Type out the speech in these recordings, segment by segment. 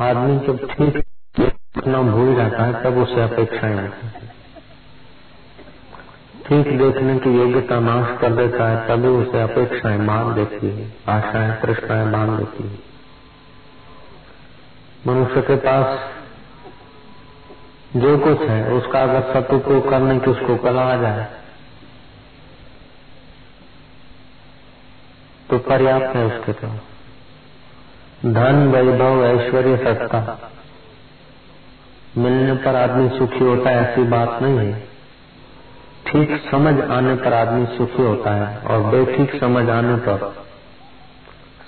आदमी जब ठीक इतना भूल जाता है, तब उसे अपेक्षाएँ आती है ठीक देखने की योग्यता नाश कर देता है, तभी उसे अपेक्षाएँ मान देती है, आशाएँ, तृष्णाएँ मान देती है। मनुष्य के पास जो कुछ है, उसका अगर सदुपयोग करने की उसको कला आ जाए तो पर्याप्त है उसके पास। धन, वैभव, ऐश्वर्य सत्ता। मिलने पर आदमी सुखी होता है ऐसी बात नहीं है। ठीक समझ आने पर आदमी सुखी होता है और बेठीक समझ आने पर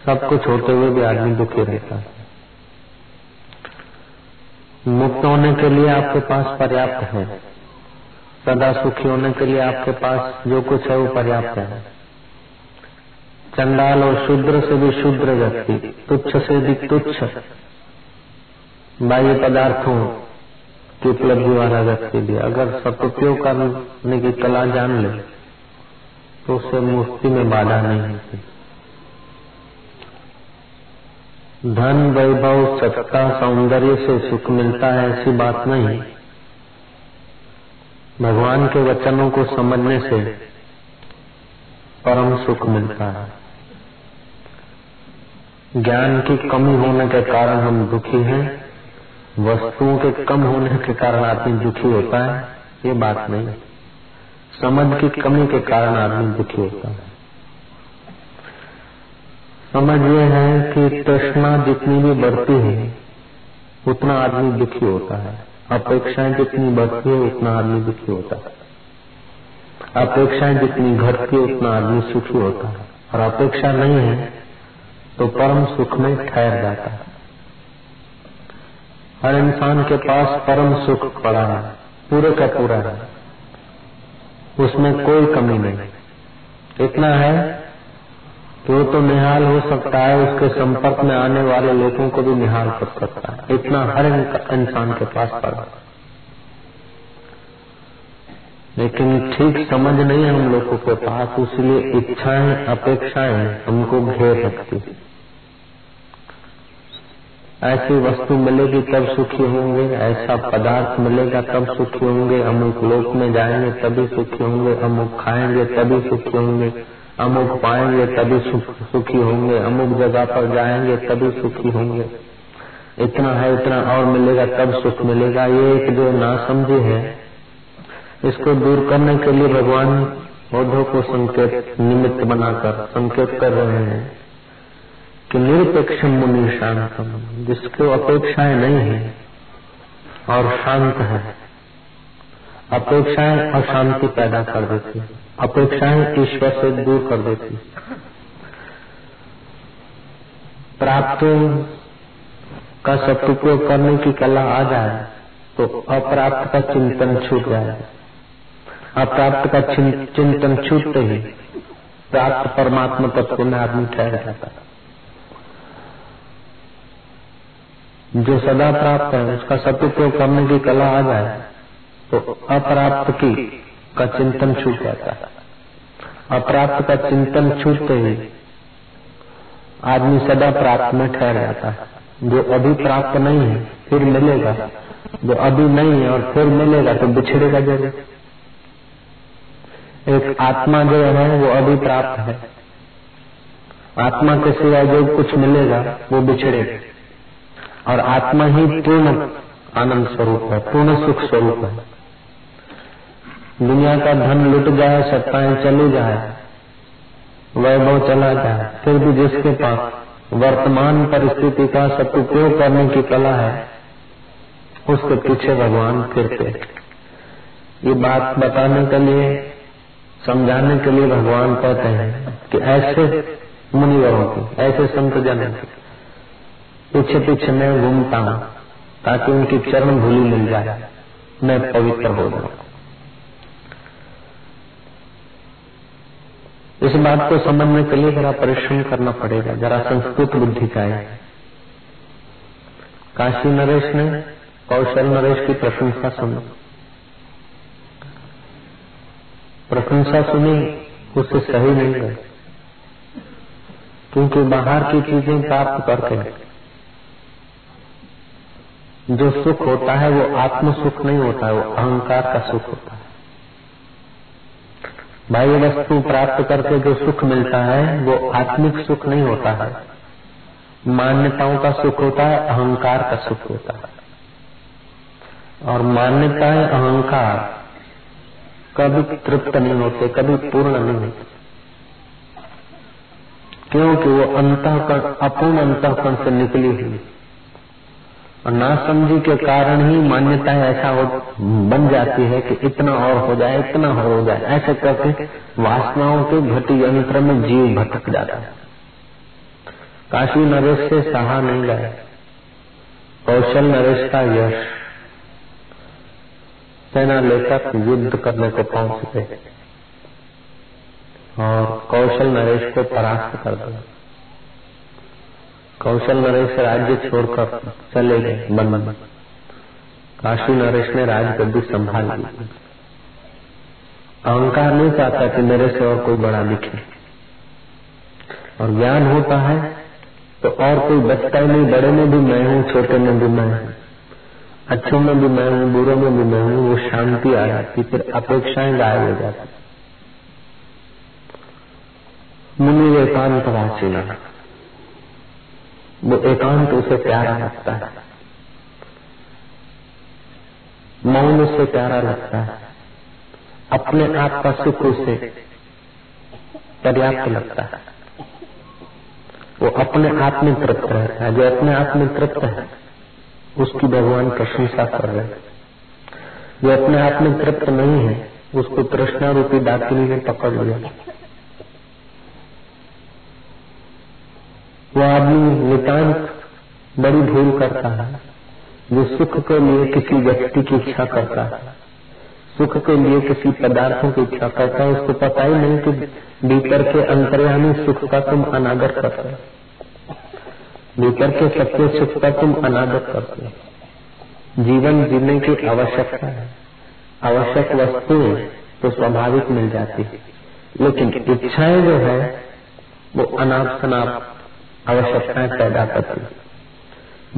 सब कुछ होते हुए भी आदमी दुखी रहता है। मुक्त होने के लिए आपके पास पर्याप्त है। सदा सुखी होने के लिए आपके पास जो कुछ है वो पर्याप्त है। चंडाल और शूद्र से भी शूद्र व्यक्ति, तुच्छ से भी तुच्छ। बाह्य पदार्थों की उपलब्धि वाला व्यक्ति भी, अगर सदुपयोग करने की कला जान ले तो उसे मूर्ति में बाधा नहीं होती। धन, वैभव, सत्ता, सौंदर्य से सुख मिलता है, ऐसी बात नहीं। भगवान के वचनों को समझने से परम सुख मिलता है। ज्ञान की कमी होने के कारण हम दुखी हैं। वस्तुओं के कम होने के कारण आदमी दुखी होता है। ये बात नहीं। समझ की कमी के कारण आदमी दुखी होता है। समझ ये है कि तृष्णा जितनी भी बढ़ती है, उतना आदमी दुखी होता है। अपेक्षाएँ जितनी बढ़ती है, उतना आदमी दुखी होता है। अपेक्षाएँ जितनी घटती है, उतना आदमी सुखी होता है। और अपेक्षा नहीं है तो परम सुख में ठहर जाता है। हर इंसान के पास परम सुख पड़ा है, पूरे का पूरा है। उसमें कोई कमी नहीं। इतना है तो तो निहाल हो सकता है, उसके संपर्क में आने वाले लोगों को भी निहाल कर सकता है। इतना हर इंसान के पास पड़ा लेकिन ठीक समझ नहीं हम लोगों के पास इसलिए इच्छाएँ, अपेक्षाएँ हमको घेर रखती ऐसी वस्तु मिलेगी तब सुखी होंगे, ऐसा पदार्थ मिलेगा तब सुखी होंगे। अमुक लोक में जाएँगे तभी सुखी होंगे, अमुक खाएँगे तभी सुखी होंगे, अमुक पाएँगे तभी सुखी होंगे, अमुक जगह पर जाएँगे तभी सुखी होंगे। इतना है, इतना और मिलेगा तब सुख मिलेगा। ये एक जो ना समझे है इसको दूर करने के लिए भगवान पौधों को संकेत निमित्त बनाकर संकेत कर रहे हैं कि निरपेक्ष मुनि शांतम, जिसको अपेक्षाएँ नहीं है और शांत है। अपेक्षाएँ अशांति पैदा कर देती है। अपेक्षाएँ ईश्वर से दूर कर देती प्राप्त का सदुपयोग करने की कला आ जाए तो अप्राप्त का चिंतन छूट जाए। अप्राप्त का चिंतन छूटते ही प्राप्त परमात्मा तत्व में आदमी ठहर जाता है। जो सदा प्राप्त है, उसका सदुपयोग करने की कला आ जाए तो अप्राप्त की का चिंतन छूट जाता है। अप्राप्त का चिंतन छूटते ही आदमी सदा प्राप्त में ठहर जाता है। जो अभी प्राप्त नहीं है, फिर मिलेगा। जो अभी नहीं है और फिर मिलेगा तो बिछड़ेगा ज़रूर एक आत्मा जो है, वो अभी प्राप्त है। आत्मा के सिवा जो कुछ मिलेगा, वो बिछड़ेगा। और आत्मा ही पूर्ण आनंद स्वरूप है, पूर्ण सुख स्वरूप है। दुनिया का धन लुट जाए, सत्ताएँ चली जाए, वैभव चला जाए, फिर भी जिसके पास वर्तमान परिस्थिति का सदुपयोग करने की कला है, उसके पीछे भगवान फिरते ये बात बताने के लिए समझाने के लिए भगवान कहते हैं कि ऐसे मुनिवरों की, ऐसे संत जन पीछे पीछे मैं घूमता हूँ ताकि उनकी चरण भूली मिल जाए, मैं पवित्र हो जाऊँ। इस बात को समझने के लिए जरा परिश्रम करना पड़ेगा, जरा संस्कृत बुद्धि का है। काशी नरेश ने, कौशल नरेश की प्रशंसा सुनी। प्रशंसा सुनी, उससे सही नहीं गए। क्योंकि बाहर की चीज़ें प्राप्त करके जो सुख होता है, वो आत्म सुख नहीं होता है वो अहंकार का सुख होता है। बाह्य वस्तु प्राप्त करके जो सुख मिलता है, वो आत्मिक सुख नहीं होता है। मान्यताओं का सुख होता है, अहंकार का सुख होता है। और मान्यताएँ अहंकार कभी तृप्त नहीं होते, कभी पूर्ण नहीं होते। क्योंकि वो अंतःकरण, अपूर्ण अंतःकरण से निकली हुई और नासमझी के कारण ही मान्यता ऐसा हो, बन जाती है कि इतना और हो जाए, इतना और हो जाए। ऐसे करके वासनाओं के घटी यंत्र में जीव भटक जाता है। काशी नरेश से सहा नहीं गए कौशल नरेश का यश। सेना लेकर युद्ध करने को पहुँच गए। और कौशल नरेश को परास्त कर दिया। कौशल नरेश राज्य छोड़कर चले गए बन काशी नरेश ने राज राजगद्दी संभाल ली। अहंकार नहीं चाहता कि मेरे से और कोई बड़ा दिखे और ज्ञान होता है तो और कोई बचता ही नहीं, बड़े में भी मैं हूँ, छोटे में भी मैं हूँ। अच्छों में भी मैं हूँ, बुरों में भी मैं हूँ, वो शांति आ जाती, फिर अपेक्षाएँ गायब हो जाती। मुनि एकांत वासीना वो एकांत उसे प्यारा लगता है। मौन उसे प्यारा लगता है। अपने आप का सुख उसे पर्याप्त लगता है। वो अपने आप में तृप्त रहता है। जो अपने आप में तृप्त है उसकी भगवान प्रशंसा कर रहे जो अपने आप में तृप्त नहीं है, उसको तृष्णा रूपी दाकिनी ने पकड़ लिया। वो आदमी नितांत बड़ी भूल करता है, जो सुख के लिए किसी व्यक्ति की इच्छा करता है। सुख के लिए किसी पदार्थों की इच्छा करता है। उसको पता ही नहीं कि भीतर के अंतर्यामी सुख का तुम अनादर करते हो। भीतर के सत्य सुख का तुम अनादर करते हो। जीवन जीने की आवश्यकता है। आवश्यक वस्तुएँ तो स्वाभाविक मिल जाती है। लेकिन इच्छाएँ जो है, वो अनाप शनाप आवश्यकताएँ पैदा करती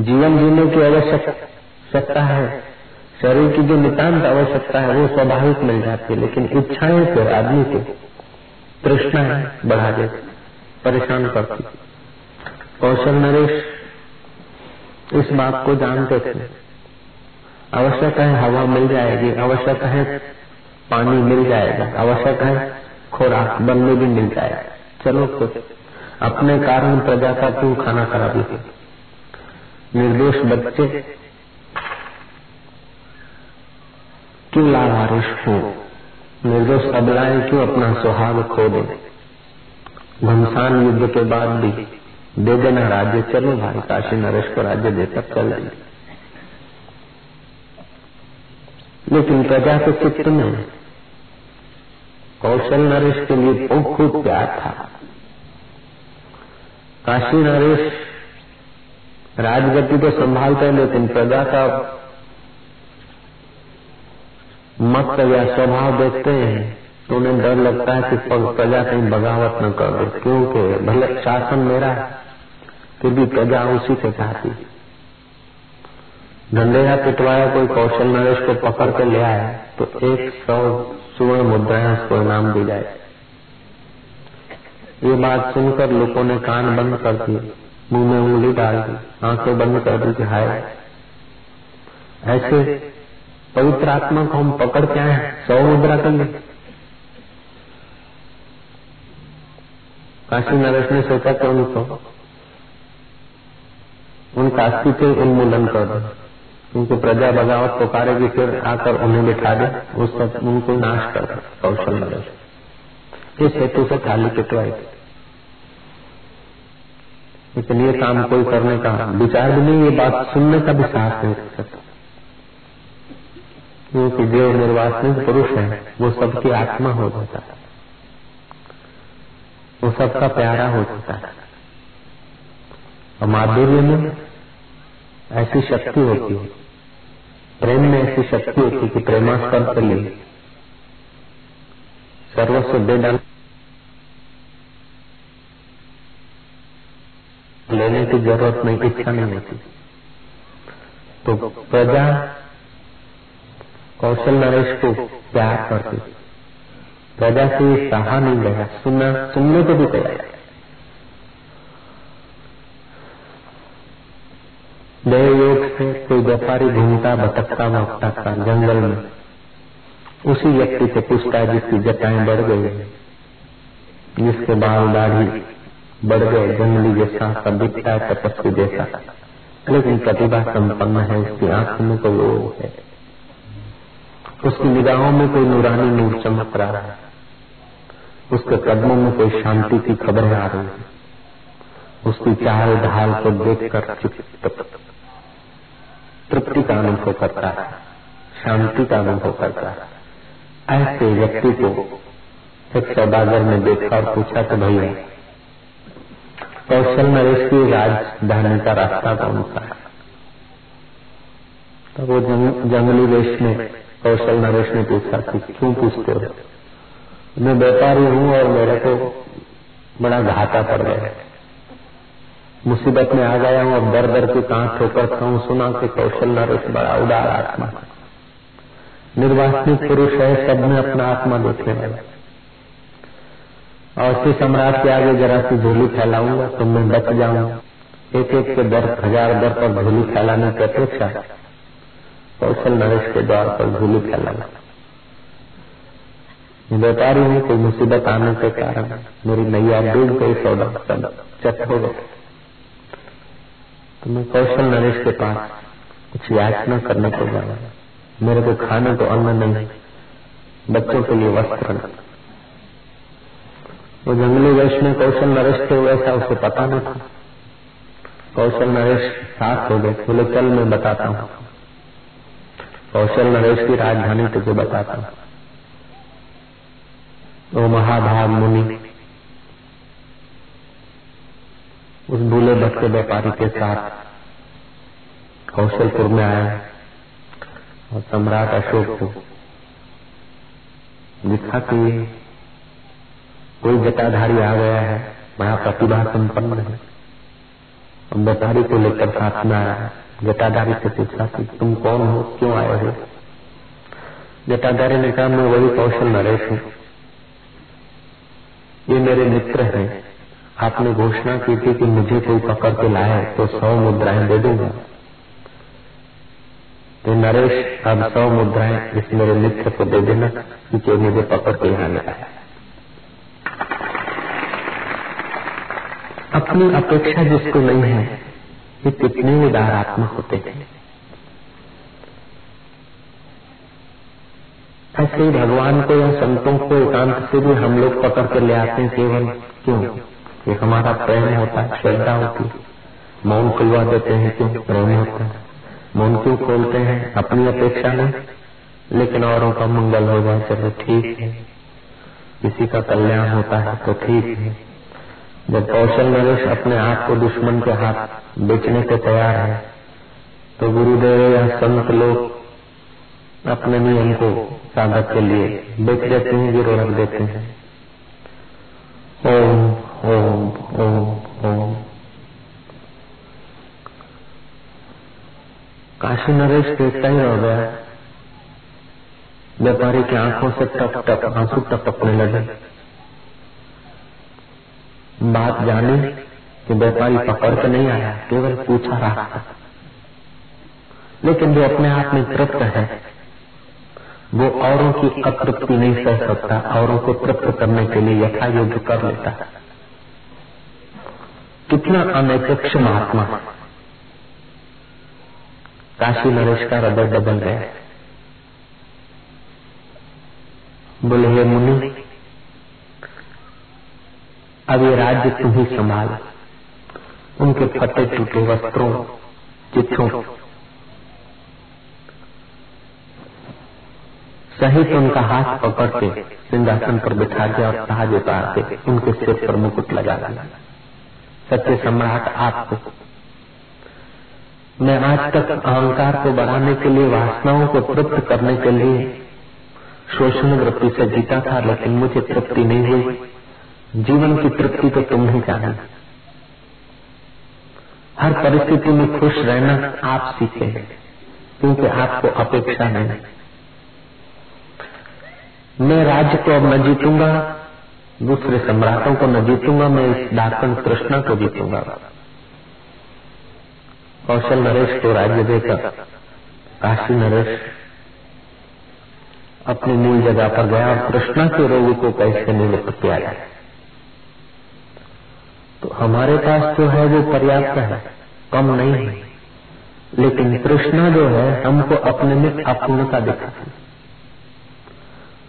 जीवन जीने की आवश्यकता है। शरीर की जो नितान्त आवश्यकता है, वो स्वाभाविक मिल जाती है। लेकिन इच्छाएँ से आदमी को तृष्णाएँ बढ़ा देती परेशान करती कौशल नरेश इस बात को जानते थे। आवश्यक है हवा मिल जाएगी, आवश्यक है पानी मिल जाएगा, आवश्यक है खुराक बनने भी मिल जाएगा। चलो तो अपने कारण प्रजा का क्यों खाना खराब लिखे निर्दोष बच्चे, क्यों लाभारिश हो? निर्दोष अबलाएँ क्यों अपना सुहाग खो दे? घमसान युद्ध के बाद भी दे देना राज्य चलो भाई, काशी नरेश को राज्य देकर चल लेकिन प्रजा के चित्र में कौशल नरेश के लिए बहुत खूब प्यार था। काशी नरेश राजगति तो संभालते हैं, लेकिन प्रजा का मत या स्वभाव देखते हैं तो उन्हें डर लगता है कि प्रजा कहीं बगावत न कर दे। क्योंकि भले शासन मेरा फिर भी प्रजा उसी से चाहती। धंधेरा पिटवाया, कोई कौशल नरेश को पकड़ के ले आया तो एक सौ सुवर्ण मुद्राएँ उसको इनाम दी जाए। ये बात सुनकर लोगों ने कान बंद कर दिए, मुँह में उंगली डाल दी, आँखें बंद कर दी कि हाय। ऐसे पवित्र आत्मा को हम पकड़ के आए सौ मुद्रा कर काशी नरेश ने सोचा कि उनको उनका अस्तित्व उन्मूलन कर दो। उनको प्रजा बगावत पुकारेगी फिर आकर उन्हें बिठा दे। उस पर उनको नाश कर कौशल नरेश इस हेतु से खाली पिटवाई लेकिन ये काम कोई करने का विचार भी नहीं, ये बात सुनने का भी साहस नहीं कर सकता। क्योंकि जो निर्वाचनिक पुरुष है, वो सबकी आत्मा हो जाता है। वो सबका प्यारा हो जाता है। और माधुर्य में ऐसी शक्ति होती है। प्रेम में ऐसी शक्ति होती है कि प्रेमास्पद के लिए सर्वस्व दे डाल। लेने की ज़रूरत नहीं, इच्छा नहीं होती। तो प्रजा कौशल नरेश को प्यार करती प्रजा से सहा नहीं गया सुनना, सुनने को भी तैयार देव योग से कोई व्यापारी घूमता, भटकता भटकता था जंगल में। उसी व्यक्ति से पूछता है जिसकी जटाएँ बढ़ गई, जिसके बाल दाढ़ी बढ़ गए, जंगली जैसा सब दिखता है, तपस्वी जैसा। लेकिन प्रतिभा संपन्न है, उसकी आँख में तो वो है। उसकी निगाहों में कोई नूरानी नूर चमक रहा है। उसके कदमों में कोई शांति की खबर आ रही है। उसकी चाल ढाल को देखकर तृप्ति का अनुभव करता है शांति का अनुभव करता है। ऐसे व्यक्ति को एक सौदागर ने देखा और पूछा तो भैया कौशल नरेश की राजधानी का रास्ता कौन सा है? तो वो जंग, जंगली वेश में कौशल नरेश ने पूछा कि क्यों पूछते हो? मैं व्यापारी हूँ और मेरे को बड़ा घाटा पड़ गया मुसीबत में आ गया हूँ, अब दर दर की कांच ठोकर हूँ, सुना कि कौशल नरेश बड़ा उदार आत्मा निर्वासनिक पुरुष है, सब में अपना आत्मा देखने वाला और श्री सम्राट के आगे जरा सी झोली फैलाऊँगा तो मैं बच जाऊँगा। एक एक के दर, हज़ार दर पर झोली फैलाने की अपेक्षा कौशल नरेश के द्वार पर झोली फैलाना व्यापारी हूँ, कोई मुसीबत आने के कारण मेरी नैया डूब गई, सौदा चट हो गए तो मैं कौशल नरेश के पास कुछ याचना करने को गया मेरे को खाने को अन्न नहीं, बच्चों के लिए वस्त्र वो जंगली वेश में कौशल नरेश थे, वैसा उसे पता नहीं था। कौशल नरेश साथ हो गए, बोले, चल मैं बताता हूँ। कौशल नरेश की राजधानी तुझे बताता हूँ। वो महाभाग मुनि उस भूले भटके व्यापारी के साथ कौशलपुर में आया और सम्राट अशोक को लिखा कि कोई जटाधारी आ गया है बड़ा प्रतिभा संपन्न है। और व्यापारी को लेकर साथ में आया जटाधारी से पूछा कि तुम कौन हो, क्यों आए हो? जटाधारी ने कहा, मैं वही कौशल नरेश हूँ। ये मेरे मित्र हैं। आपने घोषणा की थी कि मुझे कोई पकड़ के लाए तो सौ मुद्राएँ दे दूँगा। तो नरेश, अब सौ मुद्राएँ इस मेरे मित्र को दे देना क्योंकि मुझे पकड़ के यहाँ ले आया अपनी अपेक्षा जिसको नहीं है, ये कितने उदारात्मक होते हैं। ऐसे ही भगवान को या संतों को एकांत से भी हम लोग पकड़ कर ले आते हैं केवल क्यों? ये हमारा प्रेम होता है, श्रद्धा होती मौन खुलवा देते हैं क्यों प्रेम होता है। मन क्यों खोलते हैं? अपनी अपेक्षा में लेकिन औरों का मंगल हो जाए चलो ठीक है। किसी का कल्याण होता है तो ठीक है। जब कौशल नरेश अपने आप को दुश्मन के हाथ बेचने को तैयार है तो गुरुदेव या संत लोग अपने नियम को साधक के लिए बेच देते हैं गिरो रख देते हैं। ओम। ओम ओम ओम। काशी नरेश देखता ही रह गया व्यापारी की आँखों से टप टप, आँसू टपकने लगे। बात जाने कि व्यापारी पकड़ के नहीं आया, केवल पूछा रहा था। लेकिन जो अपने आप में तृप्त है, वो औरों की अतृप्ति नहीं सह सकता, औरों को तृप्त करने के लिए यथा योग्य कर लेता है। कितना अनपेक्ष महात्मा। काशी नरेश का हृदय बदल गया बोले, हे मुनि, अब ये राज्य तू ही संभाल। उनके फटे टूटे वस्त्रों, चिट्ठों। सहित उनका हाथ पकड़ के सिंहासन पर बिठा दिया और ताज उतार के उनके सिर पर मुकुट लगा दिया। सत्य सम्राट आपको। मैं आज तक अहंकार को बढ़ाने के लिए, वासनाओं को तृप्त करने के लिए शोषण वृत्ति से जीता था, लेकिन मुझे तृप्ति नहीं हुई। जीवन की तृप्ति तो तुम ही जाना। हर परिस्थिति में खुश रहना आप सीखे, क्योंकि आपको अपेक्षा नहीं। मैं राज्य को अब न जीतूँगा दूसरे सम्राटों को न जीतूँगा, मैं इस दाकन कृष्णा को जीतूँगा। कौशल नरेश को राज्य देकर, काशी नरेश अपनी मूल जगह पर गया और कृष्णा के रोग को कैसे निवृत्त किया जाए तो हमारे पास जो है, वो पर्याप्त है, कम नहीं है। लेकिन कृष्णा जो है, हमको अपने में अपूर्णता दिखाती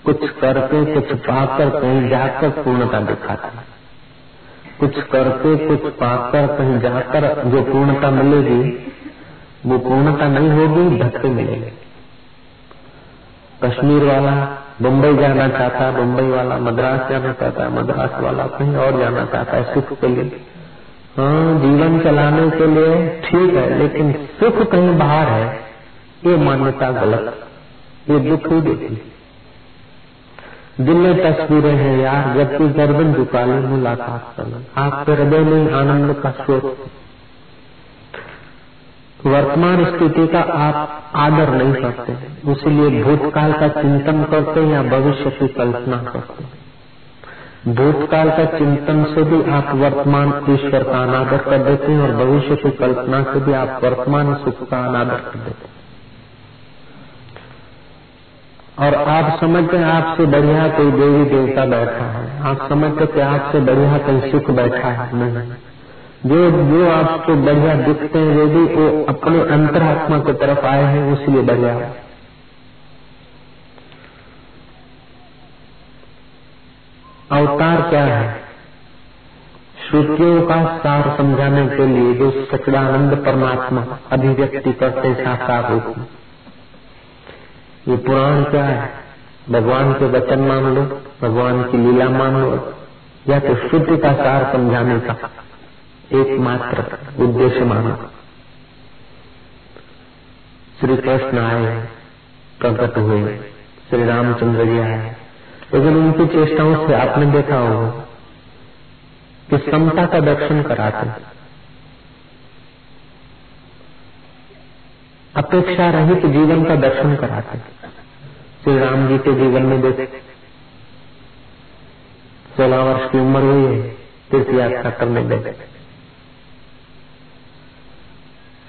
कुछ करके कुछ पाकर कहीं जाकर पूर्णता दिखाता है। कुछ करके कुछ पाकर कहीं जाकर जो पूर्णता मिलेगी, वो पूर्णता नहीं होगी धक्के मिलेंगे। कश्मीर वाला मुंबई जाना चाहता है मुंबई वाला, मद्रास जाना चाहता है मद्रास वाला कहीं और जाना चाहता है सुख के लिए। हाँ जीवन चलाने के लिए ठीक है, लेकिन सुख कहीं बाहर है, ये मान्यता गलत ये दुख ही देती दिल में तस्वीरें हैं यार जबकि गर्दन झुका ले मुलाकात करना, आपके हृदय में आनंद का स्रोत वर्तमान स्थिति का आप आदर नहीं करते इसलिए भूतकाल का चिंतन करते या भविष्य की कल्पना करते। भूतकाल का चिंतन से भी आप वर्तमान ईश्वर का अनादर कर देते हैं और भविष्य की कल्पना से भी आप वर्तमान सुख का अनादर कर देते हैं। और आप समझते हैं आपसे बढ़िया कोई देवी देवता बैठा है। आप समझते आपसे बढ़िया कोई सुख बैठा है। नहीं। जो जो आपको बढ़िया दिखते हैं वे भी वो अपने अंतरात्मा की तरफ़ आए हैं, उसलिए बढ़िया अवतार क्या है? श्रुतियों का सार समझाने के लिए जो सचदानंद परमात्मा अभिव्यक्ति करते साकार रूप में। ये पुराण क्या है? भगवान के वचन मान लो, भगवान की लीला मान लो, या तो शुद्ध का सार समझाने का एकमात्र उद्देश्य मानो। श्री कृष्ण आए, प्रकट हुए, श्री रामचंद्र जी आए। लेकिन उनकी चेष्टाओं से आपने देखा होगा कि समता का दर्शन कराते अपेक्षा रहित जीवन का दर्शन कराते। श्री राम जी के जीवन में देख। सोलह वर्ष की उम्र हुई है, तीर्थ यात्रा करने गए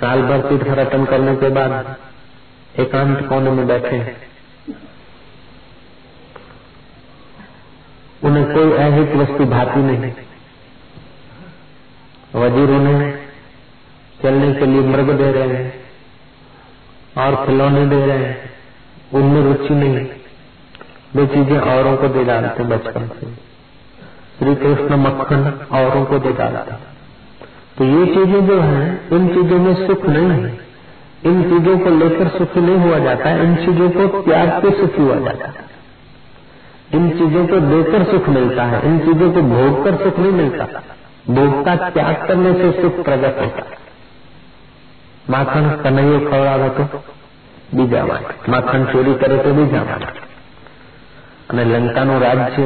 साल भर तीर्थ पर्यटन करने के बाद एकांत कोने में बैठे। उन्हें कोई अहित वस्तु भाती नहीं। वज़ीर उन्हें चलने के लिए मृग दे रहे हैं। और खिलौने दे रहे हैं। उनमें रुचि नहीं वे चीज़ें औरों को दे डालते बचपन से। श्री कृष्ण मक्खन औरों को दे डालते तो ये चीज़ें जो है, इन चीज़ों में सुख नहीं है। इन चीज़ों को लेकर सुखी नहीं हुआ जाता इन चीज़ों को त्याग के सुखी हुआ जाता है। इन चीज़ों को देकर सुख मिलता है। इन चीज़ों को भोग कर सुख नहीं मिलता। भोग का त्याग करने से सुख प्रकट होता है। माखन कन्हैयो खवड़ावे तो બીજા માટે માખણ ચોરી કરે તો બીજા માટે અને લંકાનું રાજ્ય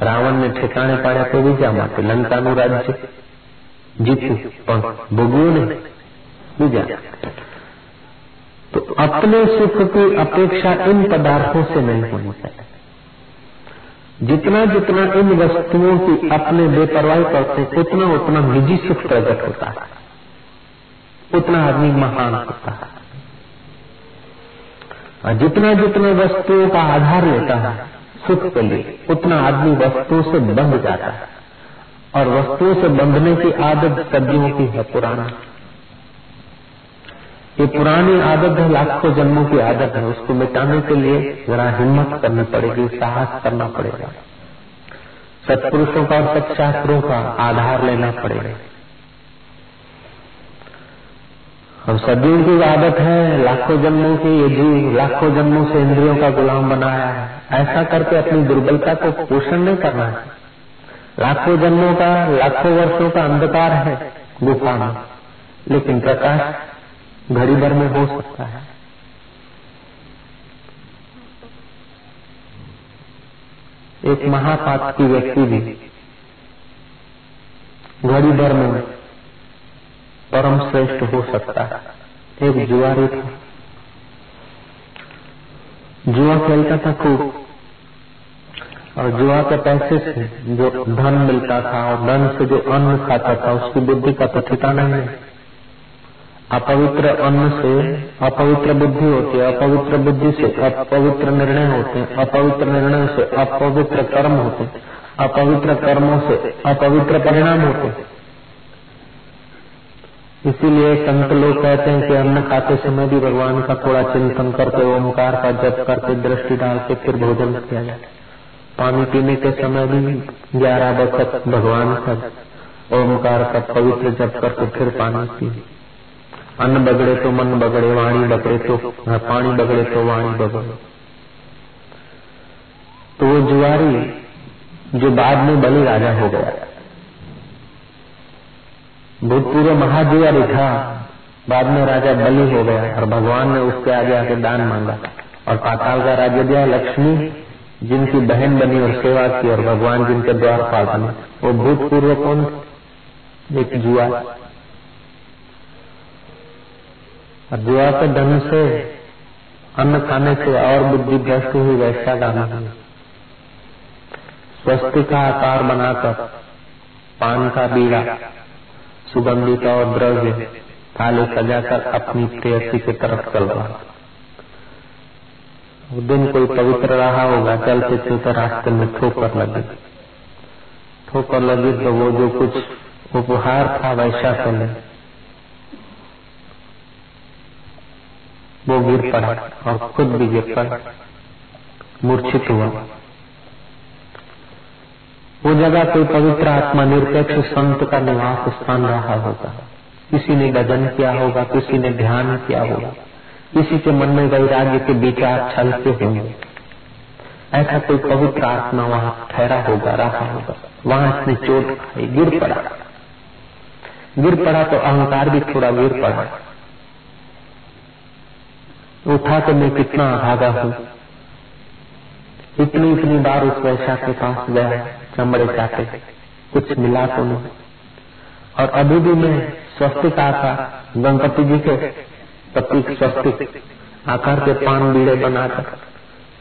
રાવણને ઠેકાણે પાડ્યા તો બીજા માટે લંકાનું રાજ્ય जीतू और भोगियों ने बीजा तो अपने सुख की अपेक्षा इन पदार्थों से नहीं होनी चाहिए जितना जितना इन वस्तुओं की अपने बेपरवाही करते उतना उतना निजी सुख प्रकट होता है उतना आदमी महान होता है। और जितना जितना वस्तुओं का आधार लेता है, सुख के लिए, उतना आदमी वस्तुओं से बंध जाता है। और वस्तुओं से बंधने की आदत सदियों की है पुराना। ये पुरानी आदत है, लाखों जन्मों की आदत है। उसको मिटाने के लिए जरा हिम्मत करनी पड़ेगी, साहस करना पड़ेगा। सत्पुरुषों का और सत्शास्त्रों का आधार लेना पड़ेगा। हम सदियों की आदत है, लाखों जन्मों की ये जीव लाखों जन्मों से इंद्रियों का गुलाम बनाया है। ऐसा करके अपनी दुर्बलता को पोषण नहीं करना है। लाखों जन्मों का, लाखों वर्षों का अंधकार है गुफा में। लेकिन प्रकाश घड़ी भर में हो सकता है। एक महापात की व्यक्ति भी घड़ी भर में परम श्रेष्ठ हो सकता है। एक जुआरी था। जुआ खेलता था खूब। और जुआ के पैसे से जो धन मिलता था और धन से जो अन्न खाता था, उसकी बुद्धि का तो ठिकाना नहीं। अपवित्र अन्न से अपवित्र बुद्धि होती है, अपवित्र बुद्धि से अपवित्र निर्णय होते हैं, अपवित्र निर्णय से अपवित्र कर्म होते हैं, अपवित्र कर्मों से अपवित्र परिणाम होते हैं। इसीलिए संत लोग कहते हैं कि अन्न खाते समय भी भगवान का थोड़ा चिंतन करके ओमकार का जप करके, दृष्टि डाल के फिर भोजन किया जाए पानी पीने के समय भी ग्यारह वक्त भगवान का ओमकार का पवित्र जप करके फिर पानी पी अन्न बगड़े तो मन बगड़े, वाणी बगड़े तो पानी बगड़े तो वाणी बगड़े। तो वो जुआरी, जो बाद में बलि राजा हो गया। भूतपूर्व महाजुआरी था। बाद में राजा बलि हो गया और भगवान ने उसके आगे आके दान मांगा। और पाताल का राज्य दिया, लक्ष्मी जिनकी बहन बनी और सेवा की और भगवान जिनके द्वार पाल बने। वो भूतपूर्व कौन? एक जुआ। और जुआ के धन से, अन्न खाने से और बुद्धि भ्रष्ट हुई वैसा गाना स्वस्ति का आकार बनाकर, पान का बीड़ा। सुगंधित और द्रव्य थाली सजाकर अपनी प्रेयसी की तरफ़ चल रहा। दिन कोई पवित्र रहा होगा चलते चलते रास्ते में ठोकर लगी। ठोकर लगी तो वो जो कुछ उपहार था वैसा चले वो गिर पड़ा और खुद भी गिर पड़ा, मूर्छित हुआ। जगह कोई पवित्र आत्मा, निरपेक्ष संत का निवास स्थान रहा होगा। किसी ने गजन किया होगा, किसी ने ध्यान किया होगा। किसी के मन में वैराग्य के विचार छलते होंगे। ऐसा कोई पवित्र आत्मा वहाँ ठहरा होगा, रहा होगा। वहाँ इसने चोट खाई, गिर पड़ा। गिर पड़ा तो अहंकार भी थोड़ा गिर पड़ा। उठा तो मैं कितना भागा हूँ। इतनी इतनी बार उस वैशा के पास गया। चमड़े चाटे कुछ मिला तो नहीं और अभी भी मैं स्वस्तिक आका गणपति जी के प्रतीक स्वस्तिक आकार के पान बीड़े बनाकर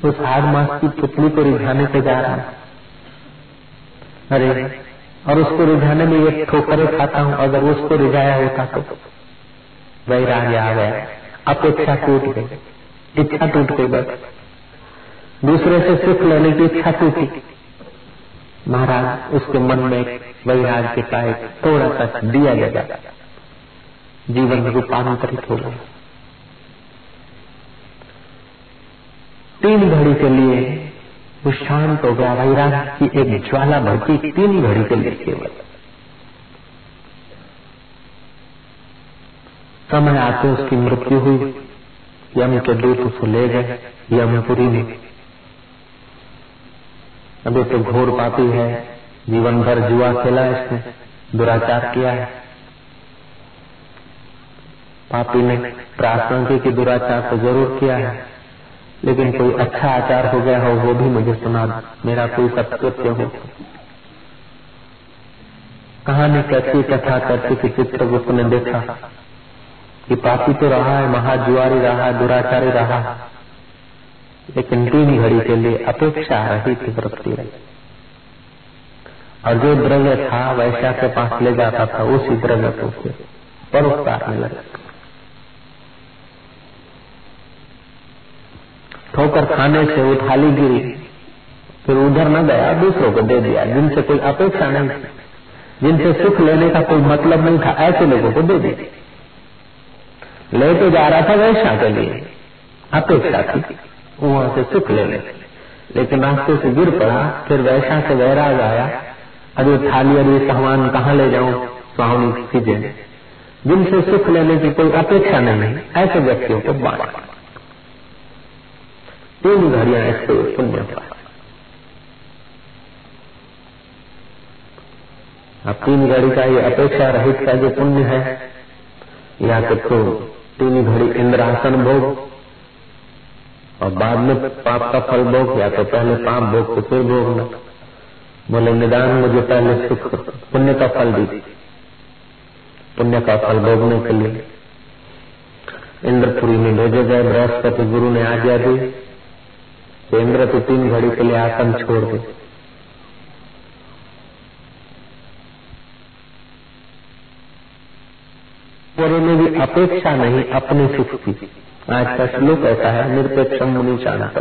उस हार मास की पुतली को रिझाने पे जा रहा अरे, और उसको रिझाने में ये ठोकरे खाता हूँ, अगर उसको रिझाया होता तो। वैराग्य आ गया, अपेक्षा टूट गई, इच्छा टूट गई बस। दूसरे से सुख लेने की इच्छा टूटी। महाराज, उसके मन में वैराग्य का एक थोड़ा सा दिया गया। जीवन रूपांतरित हो गया। तीन घड़ी के लिए वो शांत हो गया। वैराग्य की एक ज्वाला भरती तीन घड़ी के लिए केवल। समय आते उसकी मृत्यु हुई। यम के दूत उसे ले गए। यमपुरी में अभी तो घोर पापी है। जीवन भर जुआ खेला इसने दुराचार किया है। पापी ने प्रार्थना की कि दुराचार तो ज़रूर किया है, लेकिन कोई अच्छा आचार हो गया हो, वो भी मुझे सुना मेरा कोई सत्य हो। कहानी कहती कथा करती कि चित्रगुप्त ने देखा कि पापी तो रहा है, महाजुआरी रहा है दुराचारी रहा। है लेकिन तीन घड़ी के लिए अपेक्षा रही थी वृत्ति और जो द्रव्य था, वैश्या के पास ले जाता था, उसी द्रव्य को परोपकार में लगा। ठोकर खाने से वो थाली गिरी, फिर उधर न गया, दूसरों को दे दिया, जिनसे कोई अपेक्षा नहीं जिनसे सुख लेने का कोई मतलब नहीं था, ऐसे लोगों को दे दिया ले तो जा रहा था वैश्या के लिए। अपेक्षा थी। वहाँ से सुख ले ले लेकिन रास्ते से गिर पड़ा, फिर वैसा से वैराग आया, अरे थाली, अरे सामान, कहाँ ले जाऊँ? स्वामी कीजिए जिनसे सुख लेने की कोई अपेक्षा नहीं, ऐसे व्यक्तियों को बांट तीन घड़िया ऐसे पुण्य अब तीन घड़ी का ये अपेक्षा रहित का जो पुण्य है, या तो तीन घड़ी इंद्रासन भोग और बाद में पाप का फल भोग या तो पहले पाप भोग तो फिर भोगना बोले, निदान मुझे पहले सुख पुण्य का फल दी पुण्य का फल भोगने के लिए। इंद्रपुरी में भेजे गए बृहस्पति गुरु ने आज्ञा दी। तो इंद्र तो तीन घड़ी के लिए आसन छोड़ दे। में भी अपेक्षा नहीं, अपने सुख की। आज का श्लोक ऐसा है निरपेक्ष मुनि चाणक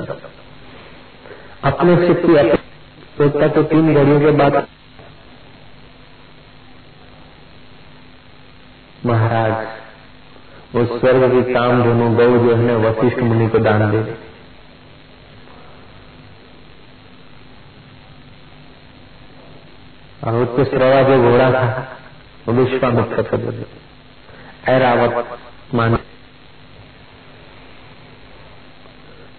अपने सुख की अपेक्षा तो तीन घड़ियों के बाद महाराज, वो स्वर्ग की काम दोनों गौ जो है, वशिष्ठ मुनि को दान दे। और उसके श्रवा जो घोड़ा था, वो विश्वामित्र को दे ऐरावत मान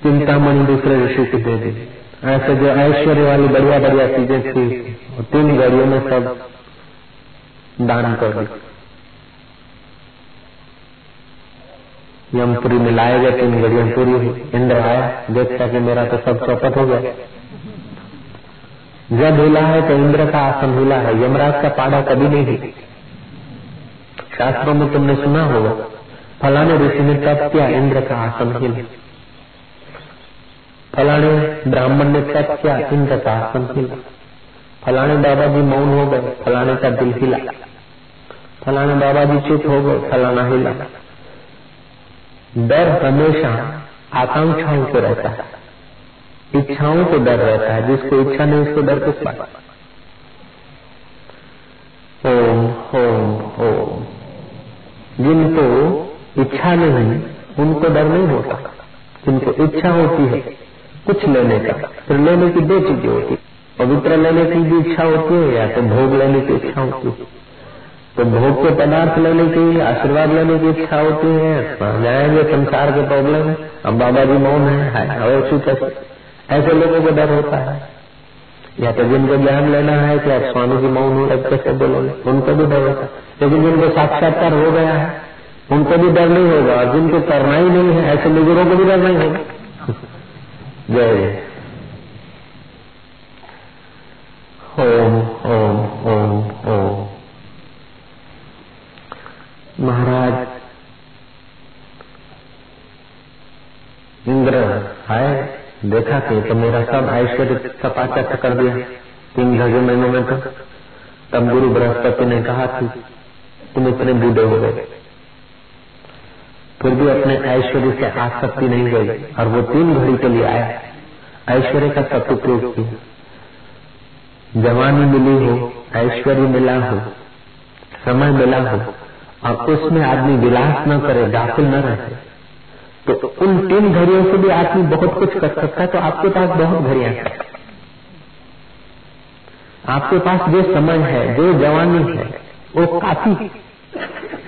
चिंतामणि दूसरे ऋषि को दे दी। ऐसे जो ऐश्वर्य वाली बढ़िया बढ़िया चीज़ें थी तीन घड़ियों में सब दान कर दी। यमपुरी में लाए गए तीन घड़ियों पूरी हुई। इंद्र आया, देखता कि मेरा तो सब चौपट हो गया। जब हिला है तो इंद्र का आसन हिला है। यमराज का पाड़ा कभी नहीं हिला शास्त्रों में तुमने सुना होगा, फलाने ऋषि ने तब किया, इंद्र का आसन हिला। फलाने ब्राह्मण ने तप किया? इनका का आसन हिला फलाने बाबा जी मौन हो गए, फलाने का दिल हिला। फलाने बाबा जी चुप हो गए, फलाना हिला। डर हमेशा आकांक्षाओं को रहता है। इच्छाओं को डर रहता है। जिसको इच्छा नहीं, उसको डर किस बात? ओम ओम ओम। जिनको इच्छा नहीं, उनको डर नहीं होता। जिनको इच्छा होती है कुछ लेने का फिर लेने की दो चीज़ें होती पवित्र लेने की भी इच्छा होती है या तो भोग लेने की इच्छा होती है? तो भोग के पदार्थ लेने की, आशीर्वाद लेने की इच्छा होती है जाएँगे संसार के प्रॉब्लम है। अब बाबा जी मौन है ऐसे लोगों को डर होता है। या तो जिनको ज्ञान लेना है कि आप स्वामी जी मौन हो रहे कैसे बोलोगे? उनको भी डर होता है। लेकिन जिनको साक्षात्कार हो गया है, उनको भी डर नहीं होगा। और जिनको करना ही नहीं है, ऐसे बुज़ुर्गों को भी डर नहीं होगा। जय ओम ओम ओम ओम। महाराज, इंद्र आए, देखा कि तो मेरा सब ऐश्वर्य सपाचक कर दिया। तीन ढगे महीनों में तो तब गुरु बृहस्पति ने कहा कि तुम इतने बूढ़े हो गए। फिर भी अपने ऐश्वर्य से आसक्ति नहीं गई और वो तीन घड़ी के लिए आया। ऐश्वर्य का सदुपयोग किया। जवानी मिली हो, ऐश्वर्य मिला हो, समय मिला हो, और उसमें आदमी विलास न करे, दाखिल न रहे तो उन तीन घड़ियों से भी आदमी बहुत कुछ कर सकता है तो आपके पास बहुत घड़ियाँ हैं। आपके पास जो समय है, जो जवानी है, वो काफ़ी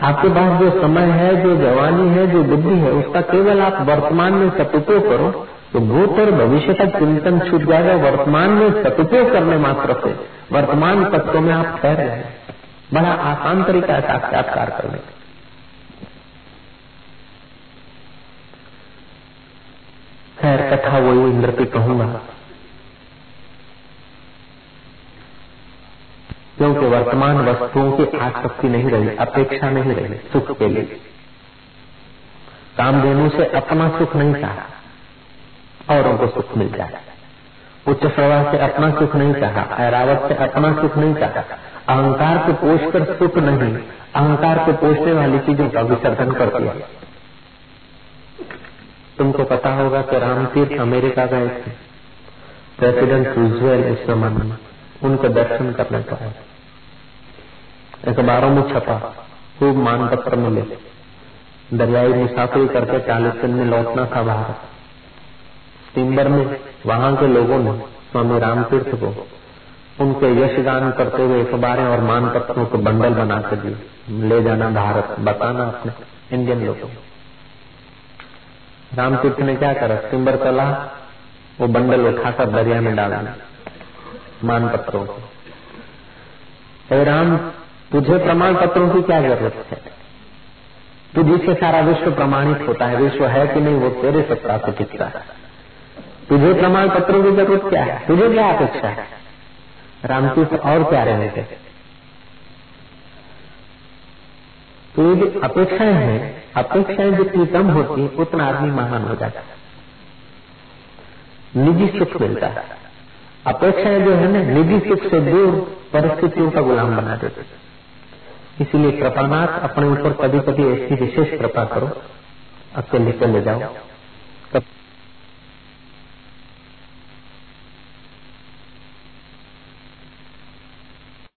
आपके पास जो समय है, जो जवानी है, जो बुद्धि है, उसका केवल आप वर्तमान में सदुपयोग करो तो भूत और भविष्य का चिंतन छूट जाएगा। वर्तमान में सदुपयोग करने मात्र से वर्तमान तत्व में आप ठहर रहे हैं बड़ा आसान तरीका है साक्षात्कार करने का। खैर, कथा वही इंद्र की कहूँगा। क्योंकि वर्तमान वस्तुओं की आसक्ति नहीं रही, अपेक्षा नहीं रही सुख के लिए। काम देने से अपना सुख नहीं चाहा औरों को सुख मिल जाए उच्च सभा से अपना सुख नहीं चाहा, ऐरावत से अपना सुख नहीं चाहा, अहंकार को पोष कर सुख नहीं, अहंकार को पोषने वाली चीज़ों का विसर्जन कर दिया। तुमको पता होगा कि रामतीर्थ अमेरिका गए थे। प्रेसिडेंट रूजवेल इस जमाने में। उनके दर्शन करने का है। अखबारों में छपा, खूब मान पत्र मिले। दरियाई मुसाफिरी करके चालीस दिन में लौटना था भारत सितंबर में वहाँ के लोगों ने स्वामी रामतीर्थ को उनके यशगान करते हुए अखबारें और मान पत्रों को बंडल बना कर दिए। ले जाना भारत, बताना अपने इंडियन लोगों रामतीर्थ ने क्या करा? सिम्बर चला वो बंडल उठाकर दरिया में डाला मान पत्रों को। अरे राम, तुझे प्रमाण पत्रों की क्या ज़रूरत है? तुझे से सारा विश्व प्रमाणित होता है। विश्व है कि नहीं वो तेरे से प्राप्त दिखता है तुझे प्रमाण पत्रों की ज़रूरत क्या है? तुझे क्या अपेक्षा है? राम रामकृष्ण और प्यारे होते तो ये जो अपेक्षाएँ हैं, अपेक्षाएँ जितनी कम होती है, उतना आदमी महान हो जाता है। निजी सुख मिलता है। अपेक्षाएँ जो है ना निधि सुख से दूर परिस्थितियों का गुलाम बना देते इसीलिए कृपानाथ अपने ऊपर कभी कभी ऐसी विशेष कृपा करो, अकेले चले जाओ।